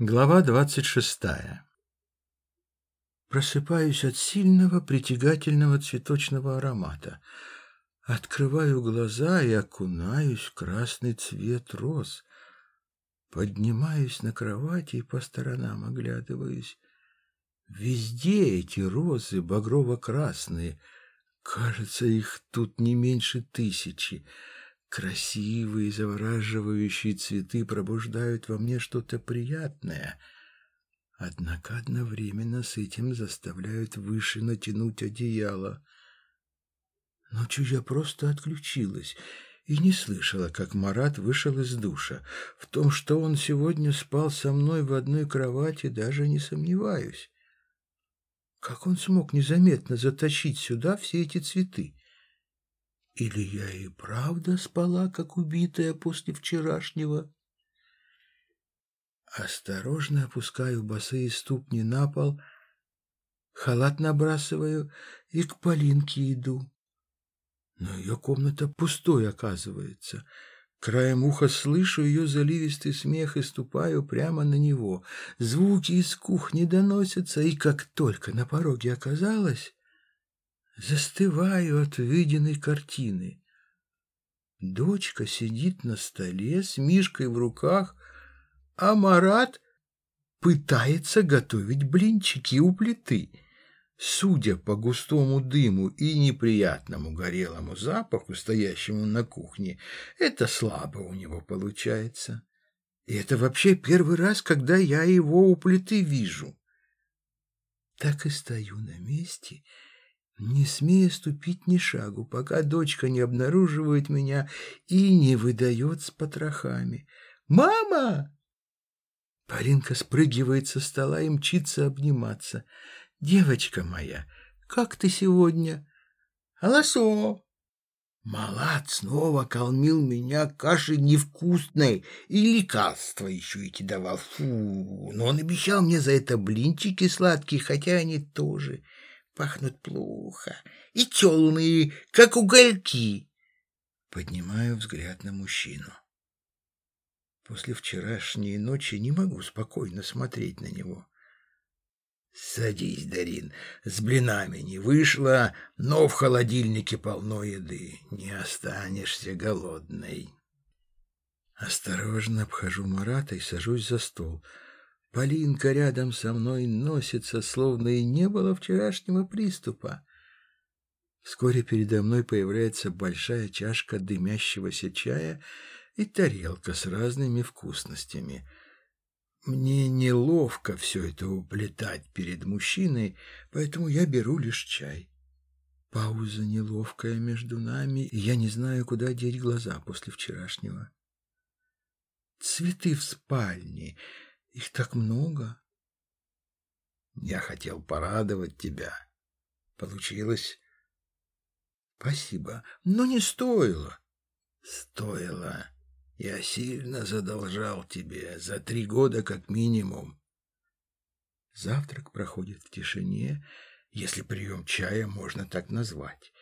Глава двадцать шестая. Просыпаюсь от сильного притягательного цветочного аромата. Открываю глаза и окунаюсь в красный цвет роз. Поднимаюсь на кровати и по сторонам оглядываюсь. Везде эти розы багрово-красные. Кажется, их тут не меньше тысячи. Красивые, завораживающие цветы пробуждают во мне что-то приятное, однако одновременно с этим заставляют выше натянуть одеяло. Ночью я просто отключилась и не слышала, как Марат вышел из душа. В том, что он сегодня спал со мной в одной кровати, даже не сомневаюсь. Как он смог незаметно затащить сюда все эти цветы? Или я и правда спала, как убитая после вчерашнего? Осторожно опускаю босые ступни на пол, халат набрасываю и к Полинке иду. Но ее комната пустой оказывается. Краем уха слышу ее заливистый смех и ступаю прямо на него. Звуки из кухни доносятся, и как только на пороге оказалась, Застываю от виденной картины. Дочка сидит на столе с мишкой в руках, а Марат пытается готовить блинчики у плиты. Судя по густому дыму и неприятному горелому запаху, стоящему на кухне, это слабо у него получается. И это вообще первый раз, когда я его у плиты вижу. Так и стою на месте не смея ступить ни шагу, пока дочка не обнаруживает меня и не выдает с потрохами. «Мама!» Полинка спрыгивает со стола и мчится обниматься. «Девочка моя, как ты сегодня?» «Алосо!» Малат снова кормил меня кашей невкусной и лекарства еще эти давал. Фу, но он обещал мне за это блинчики сладкие, хотя они тоже пахнут плохо и темные, как угольки. Поднимаю взгляд на мужчину. После вчерашней ночи не могу спокойно смотреть на него. Садись, Дарин, с блинами не вышло, но в холодильнике полно еды, не останешься голодной. Осторожно обхожу Марата и сажусь за стол — Полинка рядом со мной носится, словно и не было вчерашнего приступа. Вскоре передо мной появляется большая чашка дымящегося чая и тарелка с разными вкусностями. Мне неловко все это уплетать перед мужчиной, поэтому я беру лишь чай. Пауза неловкая между нами, и я не знаю, куда деть глаза после вчерашнего. Цветы в спальне — их так много. Я хотел порадовать тебя. Получилось. Спасибо, но не стоило. Стоило. Я сильно задолжал тебе за три года как минимум. Завтрак проходит в тишине, если прием чая можно так назвать.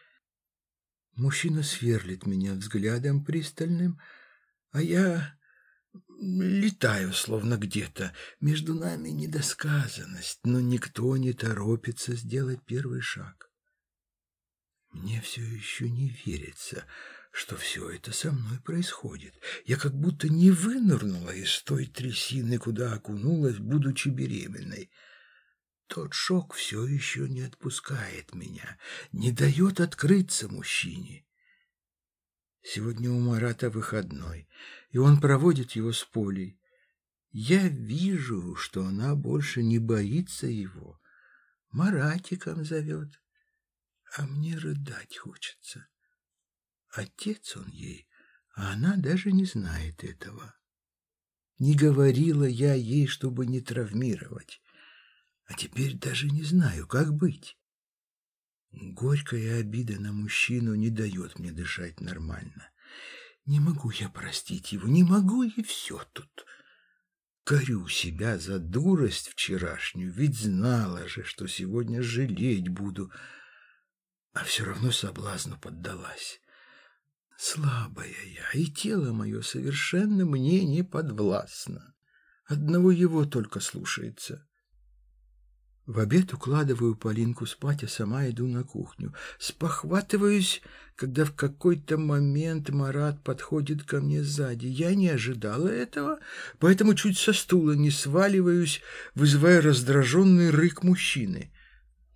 Мужчина сверлит меня взглядом пристальным, а я Летаю, словно где-то. Между нами недосказанность, но никто не торопится сделать первый шаг. Мне все еще не верится, что все это со мной происходит. Я как будто не вынырнула из той трясины, куда окунулась, будучи беременной. Тот шок все еще не отпускает меня, не дает открыться мужчине. Сегодня у Марата выходной, и он проводит его с Полей. Я вижу, что она больше не боится его. Маратиком зовет, а мне рыдать хочется. Отец он ей, а она даже не знает этого. Не говорила я ей, чтобы не травмировать, а теперь даже не знаю, как быть. Горькая обида на мужчину не дает мне дышать нормально. Не могу я простить его, не могу и все тут. Корю себя за дурость вчерашнюю, ведь знала же, что сегодня жалеть буду, а все равно соблазну поддалась. Слабая я, и тело мое совершенно мне не подвластно. Одного его только слушается. В обед укладываю Полинку спать, а сама иду на кухню. Спохватываюсь, когда в какой-то момент Марат подходит ко мне сзади. Я не ожидала этого, поэтому чуть со стула не сваливаюсь, вызывая раздраженный рык мужчины.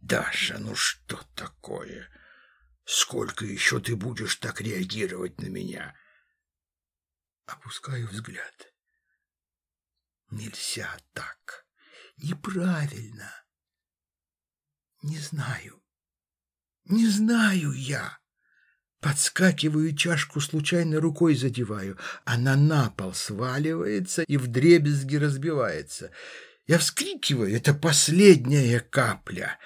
«Даша, ну что такое? Сколько еще ты будешь так реагировать на меня?» Опускаю взгляд. Нельзя так. Неправильно. Не знаю. Не знаю я. Подскакиваю, чашку случайно рукой задеваю. Она на пол сваливается и вдребезги разбивается. Я вскрикиваю, это последняя капля.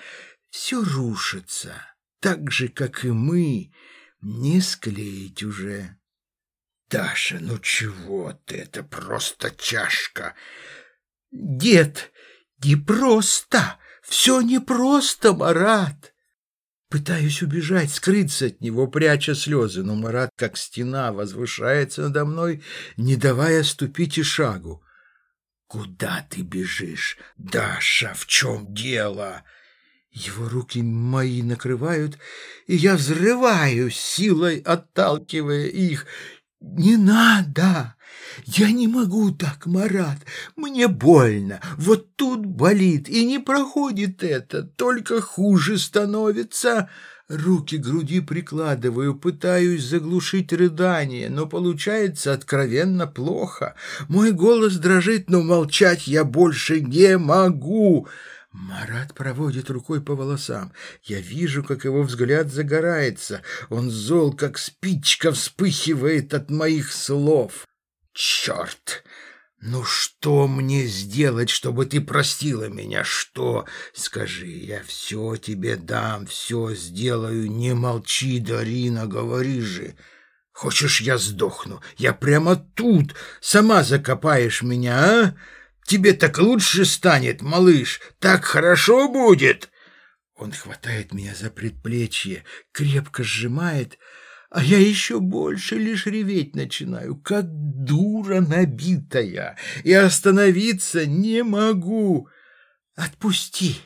Все рушится, так же, как и мы. Не склеить уже. Даша, ну чего ты, это просто чашка. Дед, не просто. Все непросто, Марат. Пытаюсь убежать, скрыться от него, пряча слезы, но Марат, как стена, возвышается надо мной, не давая ступить и шагу. «Куда ты бежишь? Даша, в чем дело?» Его руки мои накрывают, и я взрываю, силой отталкивая их. «Не надо! Я не могу так, Марат! Мне больно! Вот тут болит, и не проходит это, только хуже становится!» Руки к груди прикладываю, пытаюсь заглушить рыдание, но получается откровенно плохо. Мой голос дрожит, но молчать я больше не могу. Марат проводит рукой по волосам. Я вижу, как его взгляд загорается. Он зол, как спичка, вспыхивает от моих слов. «Черт! Ну что мне сделать, чтобы ты простила меня? Что? Скажи, я все тебе дам, все сделаю. Не молчи, Дарина, говори же!» Хочешь, я сдохну? Я прямо тут. Сама закопаешь меня, а? Тебе так лучше станет, малыш, так хорошо будет!» Он хватает меня за предплечье, крепко сжимает, а я еще больше лишь реветь начинаю, как дура набитая, и остановиться не могу. «Отпусти!»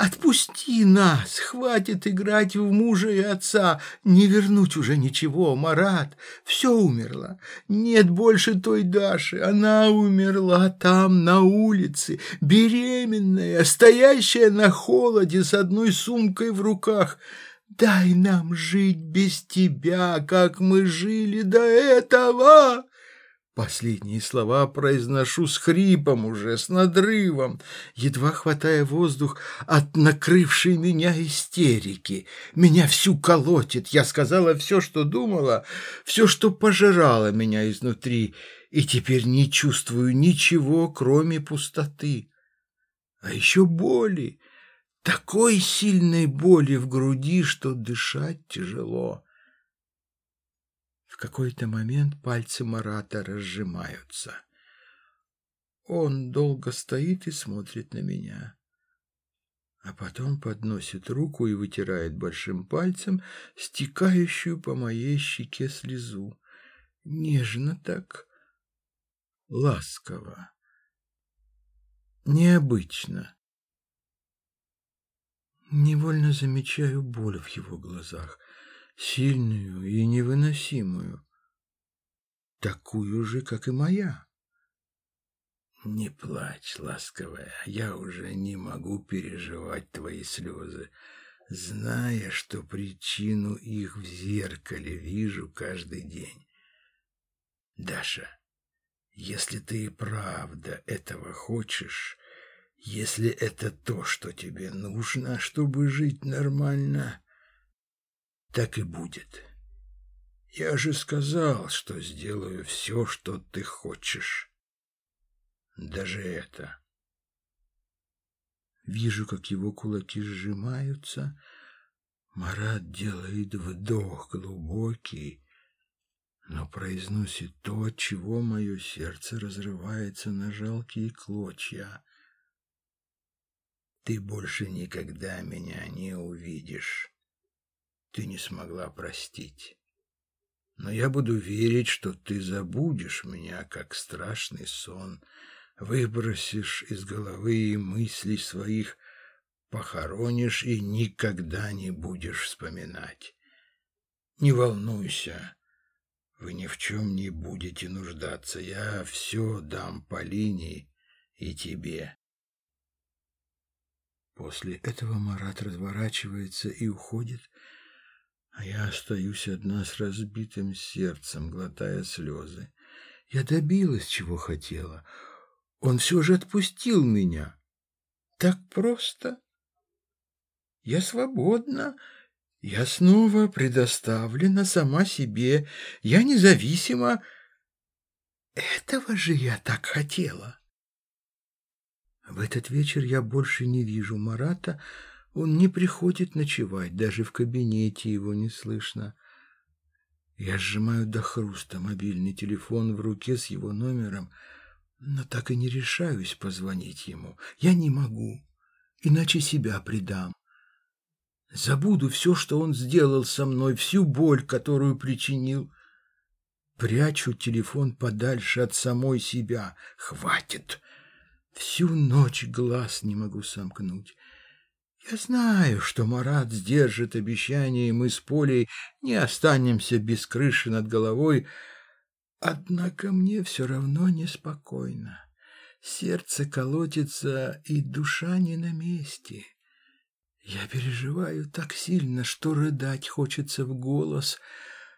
Отпусти нас, хватит играть в мужа и отца, не вернуть уже ничего, Марат, все умерло, нет больше той Даши, она умерла там, на улице, беременная, стоящая на холоде с одной сумкой в руках. Дай нам жить без тебя, как мы жили до этого!» Последние слова произношу с хрипом уже, с надрывом, едва хватая воздух от накрывшей меня истерики. Меня всю колотит. Я сказала все, что думала, все, что пожирало меня изнутри, и теперь не чувствую ничего, кроме пустоты. А еще боли, такой сильной боли в груди, что дышать тяжело какой-то момент пальцы Марата разжимаются. Он долго стоит и смотрит на меня, а потом подносит руку и вытирает большим пальцем стекающую по моей щеке слезу. Нежно так, ласково, необычно. Невольно замечаю боль в его глазах — сильную и невыносимую, такую же, как и моя. Не плачь, ласковая, я уже не могу переживать твои слезы, зная, что причину их в зеркале вижу каждый день. Даша, если ты и правда этого хочешь, если это то, что тебе нужно, чтобы жить нормально, так и будет. Я же сказал, что сделаю все, что ты хочешь. Даже это. Вижу, как его кулаки сжимаются. Марат делает вдох глубокий, но произносит то, чего мое сердце разрывается на жалкие клочья. Ты больше никогда меня не увидишь ты не смогла простить. Но я буду верить, что ты забудешь меня, как страшный сон, Выбросишь из головы мыслей своих, похоронишь и никогда не будешь вспоминать. Не волнуйся, вы ни в чем не будете нуждаться. Я все дам Полине и тебе. После этого Марат разворачивается и уходит, а я остаюсь одна с разбитым сердцем, глотая слезы. Я добилась, чего хотела. Он все же отпустил меня. Так просто. Я свободна. Я снова предоставлена сама себе. Я независима. Этого же я так хотела. В этот вечер я больше не вижу Марата. Он не приходит ночевать, даже в кабинете его не слышно. Я сжимаю до хруста мобильный телефон в руке с его номером, но так и не решаюсь позвонить ему. Я не могу, иначе себя предам. Забуду все, что он сделал со мной, всю боль, которую причинил. Прячу телефон подальше от самой себя. Хватит. Всю ночь глаз не могу сомкнуть. Я знаю, что Марат сдержит обещание, и мы с Полей не останемся без крыши над головой, однако мне все равно неспокойно. Сердце колотится, и душа не на месте. Я переживаю так сильно, что рыдать хочется в голос,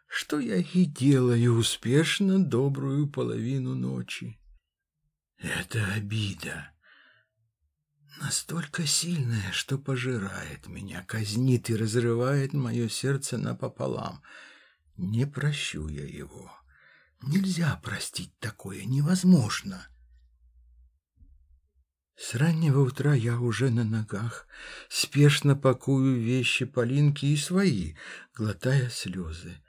что я и делаю успешно добрую половину ночи. Это обида настолько сильная, что пожирает меня, казнит и разрывает мое сердце напополам. Не прощу я его. Нельзя простить такое, невозможно. С раннего утра я уже на ногах, спешно пакую вещи Полинки и свои, глотая слезы.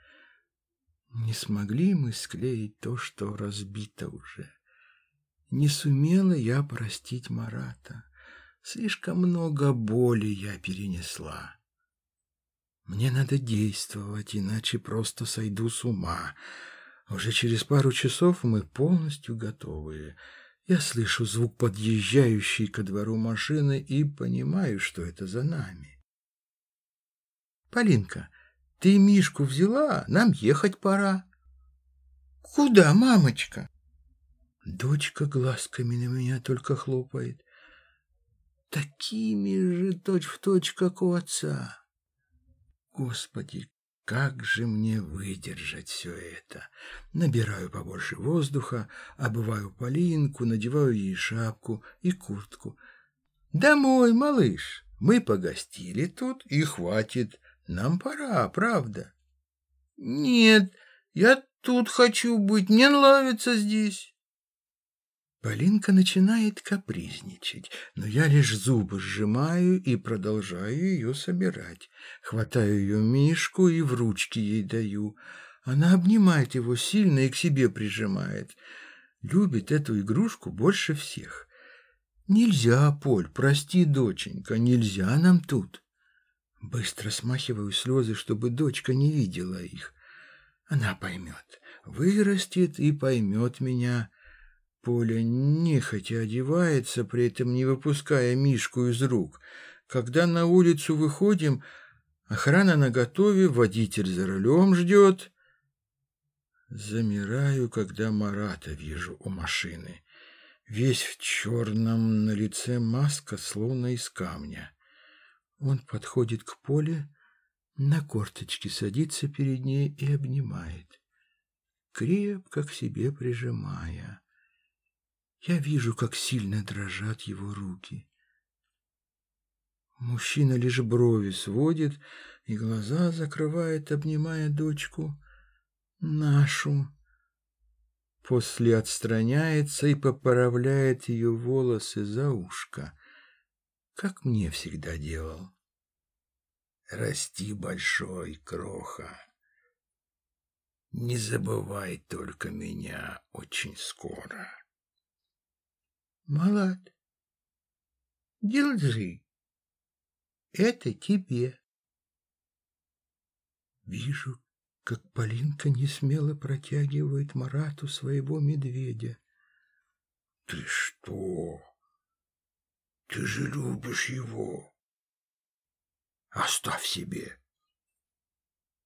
Не смогли мы склеить то, что разбито уже. Не сумела я простить Марата. Слишком много боли я перенесла. Мне надо действовать, иначе просто сойду с ума. Уже через пару часов мы полностью готовы. Я слышу звук подъезжающей ко двору машины и понимаю, что это за нами. Полинка, ты Мишку взяла? Нам ехать пора. Куда, мамочка? Дочка глазками на меня только хлопает такими же точь-в-точь, как у отца. Господи, как же мне выдержать все это? Набираю побольше воздуха, обываю Полинку, надеваю ей шапку и куртку. Домой, малыш, мы погостили тут и хватит. Нам пора, правда? Нет, я тут хочу быть, мне нравится здесь. Полинка начинает капризничать, но я лишь зубы сжимаю и продолжаю ее собирать. Хватаю ее мишку и в ручки ей даю. Она обнимает его сильно и к себе прижимает. Любит эту игрушку больше всех. Нельзя, Поль, прости, доченька, нельзя нам тут. Быстро смахиваю слезы, чтобы дочка не видела их. Она поймет, вырастет и поймет меня, Поля нехотя одевается, при этом не выпуская Мишку из рук. Когда на улицу выходим, охрана наготове, водитель за рулем ждет. Замираю, когда Марата вижу у машины. Весь в черном, на лице маска, словно из камня. Он подходит к Поле, на корточки садится перед ней и обнимает, крепко к себе прижимая. Я вижу, как сильно дрожат его руки. Мужчина лишь брови сводит и глаза закрывает, обнимая дочку нашу. После отстраняется и поправляет ее волосы за ушко, как мне всегда делал. Расти большой, кроха. Не забывай только меня очень скоро. Малат, держи. Это тебе. Вижу, как Полинка несмело протягивает Марату своего медведя. Ты что? Ты же любишь его. Оставь себе.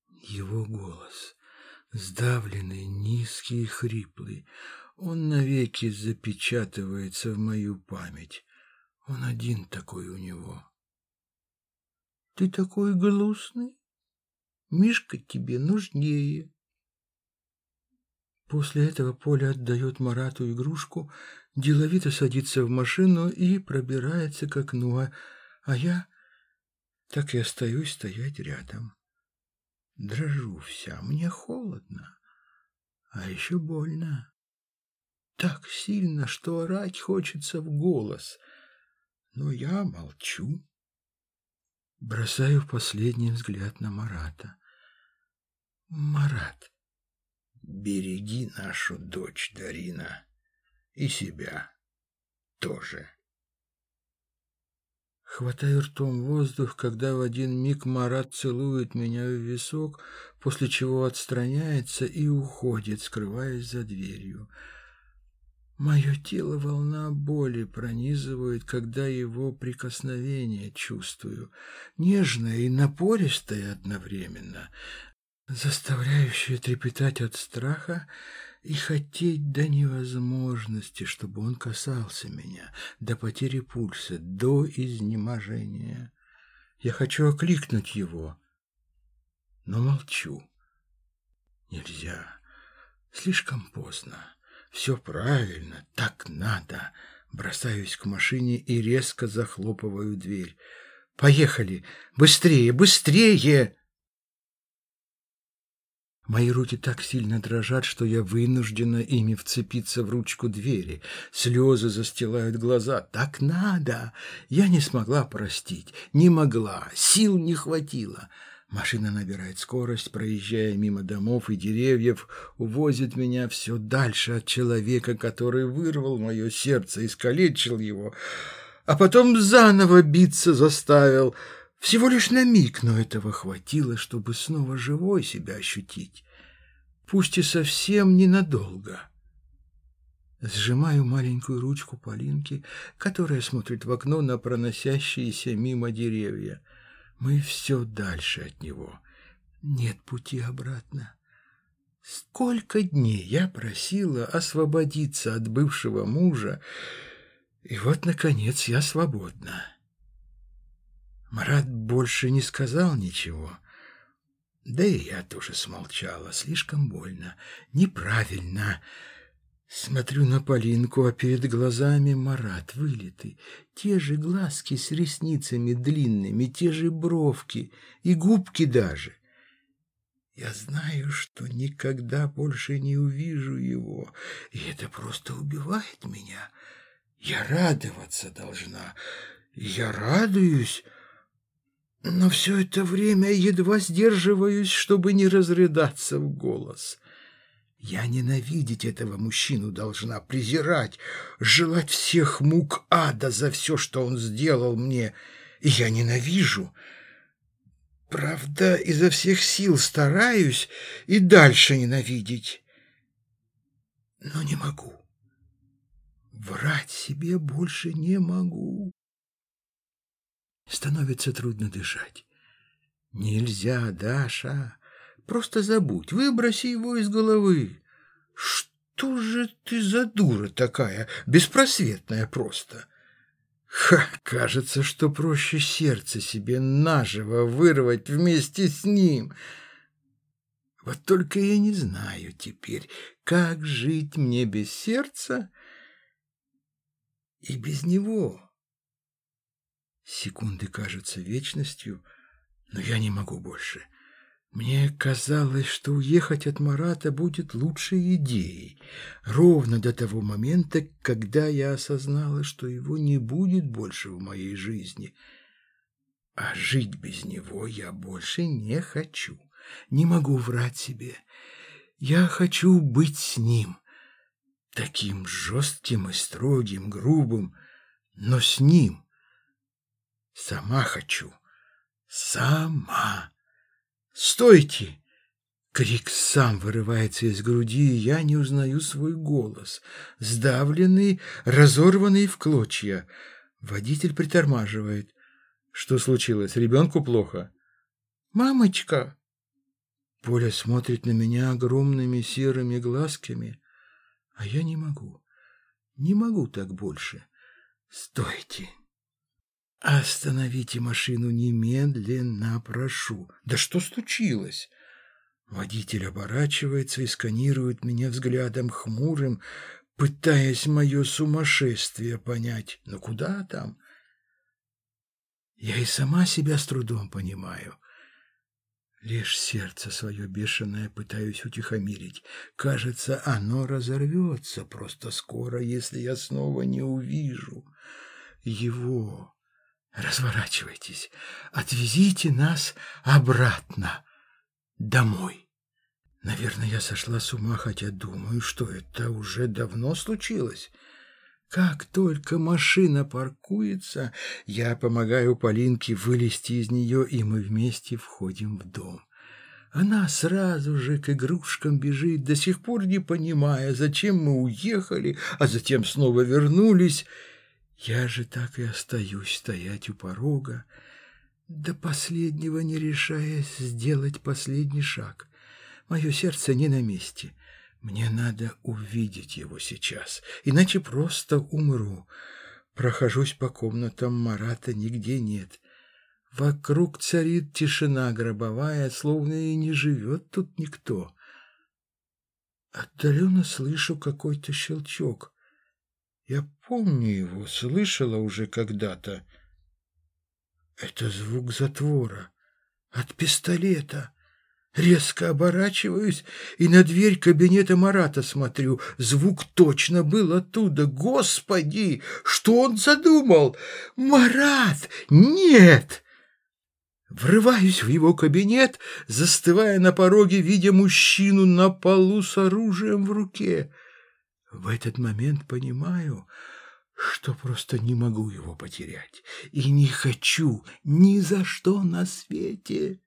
Его голос, сдавленный, низкий и хриплый, он навеки запечатывается в мою память. Он один такой у него. Ты такой грустный? Мишка тебе нужнее. После этого Поля отдает Марату игрушку, деловито садится в машину и пробирается к окну, а, а я так и остаюсь стоять рядом. Дрожу вся, мне холодно, а еще больно. Так сильно, что орать хочется в голос, но я молчу. Бросаю последний взгляд на Марата. Марат, береги нашу дочь, Дарина, и себя тоже. Хватаю ртом воздух, когда в один миг Марат целует меня в висок, после чего отстраняется и уходит, скрываясь за дверью. Мое тело волна боли пронизывает, когда его прикосновение чувствую, нежное и напористое одновременно, заставляющее трепетать от страха и хотеть до невозможности, чтобы он касался меня, до потери пульса, до изнеможения. Я хочу окликнуть его, но молчу. Нельзя, слишком поздно. Все правильно, так надо. Бросаюсь к машине и резко захлопываю дверь. Поехали! Быстрее, быстрее! Мои руки так сильно дрожат, что я вынуждена ими вцепиться в ручку двери. Слезы застилают глаза. Так надо! Я не смогла простить, не могла, сил не хватило. Машина набирает скорость, проезжая мимо домов и деревьев, увозит меня все дальше от человека, который вырвал мое сердце, искалечил его, а потом заново биться заставил. Всего лишь на миг, но этого хватило, чтобы снова живой себя ощутить. Пусть и совсем ненадолго. Сжимаю маленькую ручку Полинки, которая смотрит в окно на проносящиеся мимо деревья. Мы все дальше от него. Нет пути обратно. Сколько дней я просила освободиться от бывшего мужа, и вот, наконец, я свободна. Марат больше не сказал ничего. Да и я тоже смолчала. Слишком больно. Неправильно. Смотрю на Полинку, а перед глазами Марат вылитый. Те же глазки с ресницами длинными, те же бровки и губки даже. Я знаю, что никогда больше не увижу его, и это просто убивает меня. Я радоваться должна. Я радуюсь, но все это время едва сдерживаюсь, чтобы не разрыдаться в голос. Я ненавидеть этого мужчину должна, презирать, желать всех мук ада за все, что он сделал мне. И я ненавижу. Правда, изо всех сил стараюсь и дальше ненавидеть. Но не могу. Врать себе больше не могу. Становится трудно дышать. Нельзя, Даша. Просто забудь, выброси его из головы. Что же ты за дура такая, беспросветная просто? Ха, кажется, что проще сердце себе наживо вырвать вместе с ним. Вот только я не знаю теперь, как жить мне без сердца и без него. Секунды кажутся вечностью, но я не могу больше. — мне казалось, что уехать от Марата будет лучшей идеей, ровно до того момента, когда я осознала, что его не будет больше в моей жизни. А жить без него я больше не хочу, не могу врать себе. Я хочу быть с ним, таким жестким и строгим, грубым, но с ним. Сама хочу, сама. «Стойте! Крик сам вырывается из груди, и я не узнаю свой голос. Сдавленный, разорванный в клочья. Водитель притормаживает. Что случилось? Ребенку плохо? «Мамочка!» Поля смотрит на меня огромными серыми глазками, а я не могу. Не могу так больше. Стойте! Остановите машину немедленно, прошу. Да что случилось? Водитель оборачивается и сканирует меня взглядом хмурым, пытаясь мое сумасшествие понять. Но куда там? Я и сама себя с трудом понимаю. Лишь сердце свое бешеное пытаюсь утихомирить. Кажется, оно разорвется просто скоро, если я снова не увижу его. Разворачивайтесь, отвезите нас обратно домой. Наверное, я сошла с ума, хотя думаю, что это уже давно случилось. Как только машина паркуется, я помогаю Полинке вылезти из нее, и мы вместе входим в дом. Она сразу же к игрушкам бежит, до сих пор не понимая, зачем мы уехали, а затем снова вернулись. Я же так и остаюсь стоять у порога, до последнего не решаясь сделать последний шаг. Мое сердце не на месте. Мне надо увидеть его сейчас, иначе просто умру. Прохожусь по комнатам, Марата нигде нет. Вокруг царит тишина гробовая, словно и не живет тут никто. Отдаленно слышу какой-то щелчок. Я помню его, слышала уже когда-то. Это звук затвора от пистолета. Резко оборачиваюсь и на дверь кабинета Марата смотрю. Звук точно был оттуда. Господи, что он задумал? Марат, нет! Врываюсь в его кабинет, застывая на пороге, видя мужчину на полу с оружием в руке. В этот момент понимаю, что просто не могу его потерять и не хочу ни за что на свете.